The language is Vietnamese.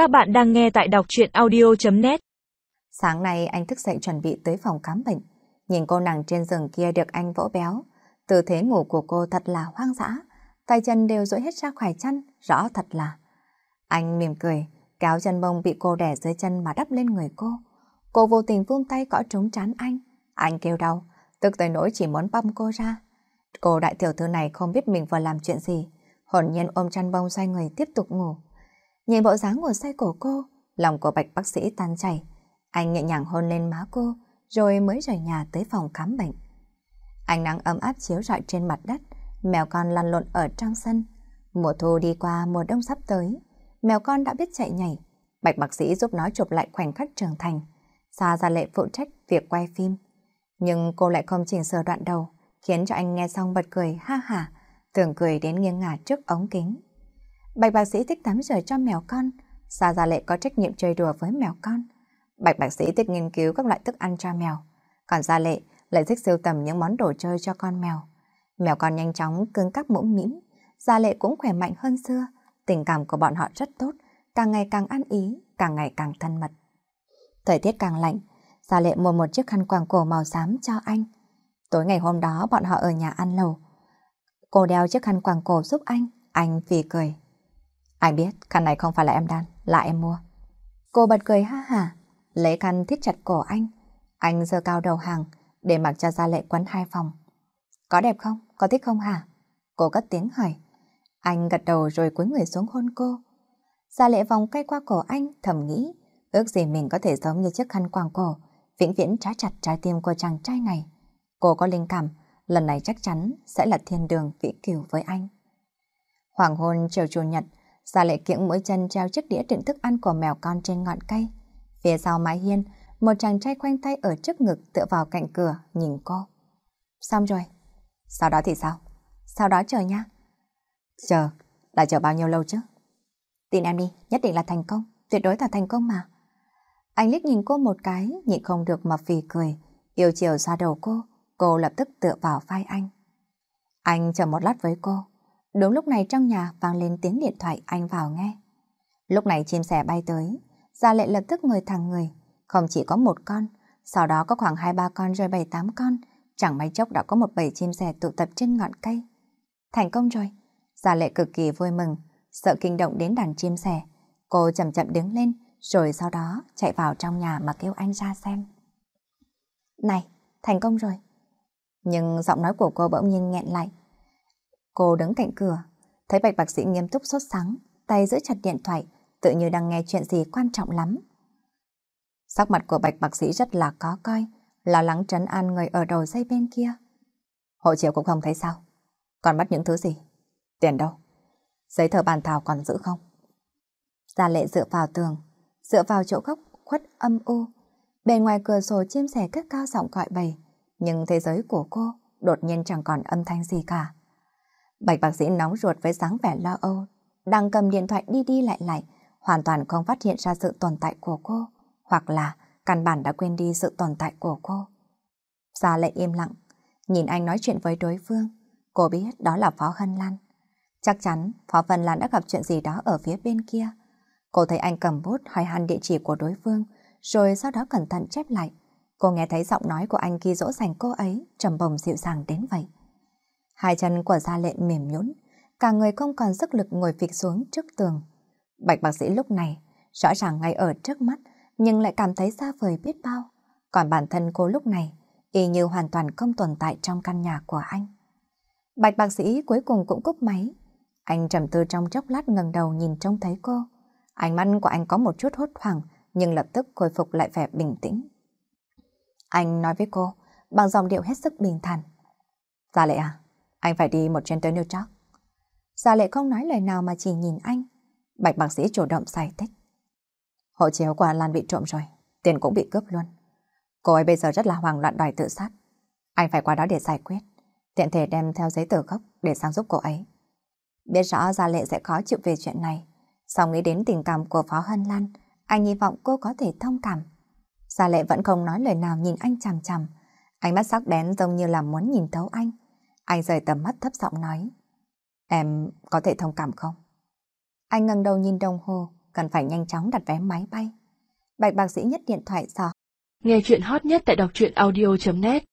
Các bạn đang nghe tại đọc truyện audio.net Sáng nay anh thức dậy chuẩn bị tới phòng khám bệnh. Nhìn cô nàng trên giường kia được anh vỗ béo. Tư thế ngủ của cô thật là hoang dã. Tay chân đều rỗi hết ra khỏi chân, rõ thật là. Anh mỉm cười, kéo chân bông bị cô đè dưới chân mà đắp lên người cô. Cô vô tình vung tay cõi trúng trán anh. Anh kêu đau, tức tới nỗi chỉ muốn băm cô ra. Cô đại tiểu thư này không biết mình vừa làm chuyện gì. Hồn nhiên ôm chăn bông xoay người tiếp tục ngủ. Nhìn bộ dáng ngồi say của cô, lòng của bạch bác sĩ tan chảy. Anh nhẹ nhàng hôn lên má cô, rồi mới rời nhà tới phòng khám bệnh. Ánh nắng ấm áp chiếu rọi trên mặt đất, mèo con lăn lộn ở trong sân. Mùa thu đi qua, mùa đông sắp tới. Mèo con đã biết chạy nhảy. Bạch bác sĩ giúp nó chụp lại khoảnh khắc trưởng thành. Xa ra lệ phụ trách việc quay phim. Nhưng cô lại không chỉnh sửa đoạn đầu, khiến cho anh nghe xong bật cười ha hả, tưởng cười đến nghiêng ngả trước ống kính. Bạch bác sĩ thích tắm rửa cho mèo con, Sa Gia Lệ có trách nhiệm chơi đùa với mèo con. Bạch bác sĩ thích nghiên cứu các loại thức ăn cho mèo, còn Gia Lệ lại thích sưu tầm những món đồ chơi cho con mèo. Mèo con nhanh chóng cứng các mũm mĩm, Gia Lệ cũng khỏe mạnh hơn xưa, tình cảm của bọn họ rất tốt, càng ngày càng ăn ý, càng ngày càng thân mật. Thời tiết càng lạnh, Gia Lệ mua một chiếc khăn quàng cổ màu xám cho anh. Tối ngày hôm đó bọn họ ở nhà ăn lầu. Cô đeo chiếc khăn quàng cổ giúp anh, anh phì cười. Anh biết khăn này không phải là em đan, là em mua. Cô bật cười ha hả, lấy khăn thiết chặt cổ anh. Anh giơ cao đầu hàng để mặc cho Gia Lệ quấn hai phòng. Có đẹp không? Có thích không hả? Cô cất tiếng hỏi. Anh gật đầu rồi cúi người xuống hôn cô. Gia Lệ vòng cây qua cổ anh thầm nghĩ ước gì mình có thể giống như chiếc khăn quàng cổ vĩnh viễn trái chặt trái tim của chàng trai này. Cô có linh cảm lần này chắc chắn sẽ là thiên đường vĩ cửu với anh. Hoàng hôn chiều chủ nhật Gia lệ kiễng mỗi chân treo chiếc đĩa đựng thức ăn của mèo con trên ngọn cây. Phía sau mái hiên, một chàng trai khoanh tay ở trước ngực tựa vào cạnh cửa, nhìn cô. Xong rồi. Sau đó thì sao? Sau đó chờ nha. Chờ? Là chờ bao nhiêu lâu chứ? Tin em đi, nhất định là thành công. Tuyệt đối là thành công mà. Anh liếc nhìn cô một cái, nhịn không được mà phì cười. Yêu chiều ra đầu cô, cô lập tức tựa vào vai anh. Anh chờ một lát với cô. Đúng lúc này trong nhà vang lên tiếng điện thoại anh vào nghe. Lúc này chim sẻ bay tới, Gia Lệ lập tức ngồi thẳng người, không chỉ có một con, sau đó có khoảng hai ba con rồi bảy tám con, chẳng mấy chốc đã có một bầy chim sẻ tụ tập trên ngọn cây. Thành công rồi, Gia Lệ cực kỳ vui mừng, sợ kinh động đến đàn chim sẻ. Cô chậm chậm đứng lên, rồi sau đó chạy vào trong nhà mà kêu anh ra xem. Này, thành công rồi. Nhưng giọng nói của cô bỗng nhiên nghẹn lại, Cô đứng cạnh cửa, thấy bạch bác sĩ nghiêm túc sốt sắng, tay giữ chặt điện thoại, tự như đang nghe chuyện gì quan trọng lắm. Sắc mặt của bạch bác sĩ rất là có coi, lo lắng trấn an người ở đầu dây bên kia. Hộ chiếu cũng không thấy sao. Còn mất những thứ gì? Tiền đâu? Giấy tờ bàn thảo còn giữ không? Gia lệ dựa vào tường, dựa vào chỗ góc khuất âm u. Bên ngoài cửa sổ chim sẻ cất cao giọng gọi bầy, nhưng thế giới của cô đột nhiên chẳng còn âm thanh gì cả. Bạch bác sĩ nóng ruột với dáng vẻ lo âu, đang cầm điện thoại đi đi lại lại, hoàn toàn không phát hiện ra sự tồn tại của cô, hoặc là căn bản đã quên đi sự tồn tại của cô. Gia lệ im lặng, nhìn anh nói chuyện với đối phương, cô biết đó là Phó Hân Lan. Chắc chắn Phó Vân Lan đã gặp chuyện gì đó ở phía bên kia. Cô thấy anh cầm bút hỏi han địa chỉ của đối phương, rồi sau đó cẩn thận chép lại. Cô nghe thấy giọng nói của anh khi dỗ dành cô ấy, trầm bồng dịu dàng đến vậy. Hai chân của Gia Lệ mềm nhũn, cả người không còn sức lực ngồi phịch xuống trước tường. Bạch bác sĩ lúc này, rõ ràng ngay ở trước mắt, nhưng lại cảm thấy xa vời biết bao. Còn bản thân cô lúc này, y như hoàn toàn không tồn tại trong căn nhà của anh. Bạch bác sĩ cuối cùng cũng cúp máy. Anh trầm tư trong chốc lát ngẩng đầu nhìn trông thấy cô. Ánh mắt của anh có một chút hốt hoảng, nhưng lập tức khôi phục lại vẻ bình tĩnh. Anh nói với cô, bằng giọng điệu hết sức bình thản. Gia lệ à, anh phải đi một chuyến tới New York. Gia lệ không nói lời nào mà chỉ nhìn anh. Bạch bác sĩ chủ động giải thích. Hộ chiếu của Lan bị trộm rồi, tiền cũng bị cướp luôn. Cô ấy bây giờ rất là hoảng loạn đòi tự sát. Anh phải qua đó để giải quyết. Tiện thể đem theo giấy tờ gốc để sang giúp cô ấy. Biết rõ Gia Lệ sẽ khó chịu về chuyện này. Sau nghĩ đến tình cảm của Phó Hân Lan, anh hy vọng cô có thể thông cảm. Gia Lệ vẫn không nói lời nào nhìn anh chằm chằm. Ánh mắt sắc bén giống như là muốn nhìn thấu anh. Anh rời tầm mắt thấp giọng nói. Em có thể thông cảm không? Anh ngẩng đầu nhìn đồng hồ, cần phải nhanh chóng đặt vé máy bay. Bạch bác sĩ nhất điện thoại dò. Nghe chuyện hot nhất tại đọc truyện audio.net